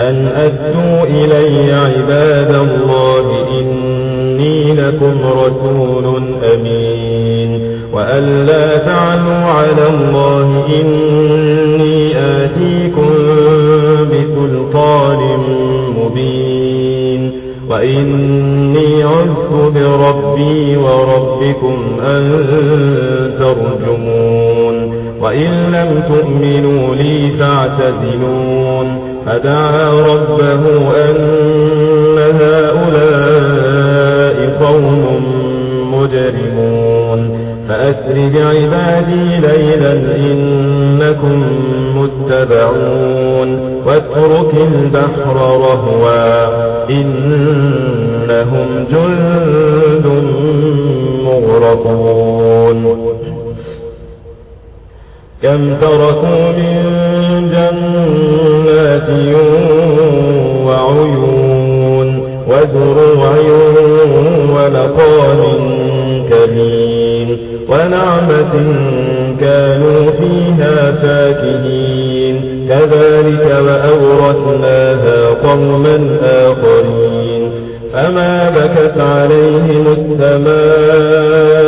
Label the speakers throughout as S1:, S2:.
S1: أن أدوا إلي عباد الله إني لكم رسول أمين وأن لا تعلوا على الله إني آتيكم بسلطان مبين وإني عذت بربي وربكم أن ترجمون وإن لم تؤمنوا لي فاعتزلون فدعا ربه أن هؤلاء قوم مجرمون. فأسر بعبادي ليلا إنكم متبعون. واترك البحر رهوا إنهم جند مغرقون. كم تركوا من جنات وعيون وزروع ونقام كريم ونعمة كانوا فيها فاكهين. كذلك وأورثناها قوما آخرين. فما بكت عليهم السماء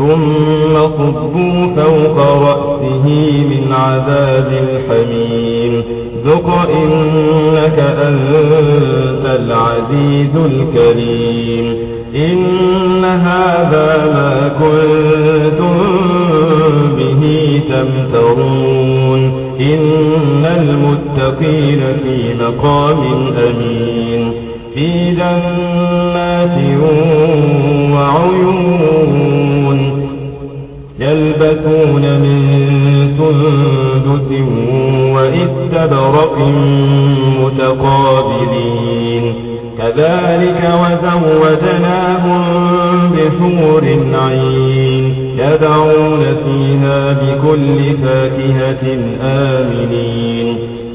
S1: ثم صبوا فوق رأسه من عذاب الحميم ذق إنك أنت العزيز الكريم. إن هذا ما كنتم به تمترون. إن المتقين في مقام أمين. في جنات وعيون يلبسون من سندس وإستبرق متقابلين. كذلك وزوجناهم بحور عين يدعون فيها بكل فاكهة آمنين.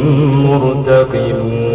S1: مرتقبون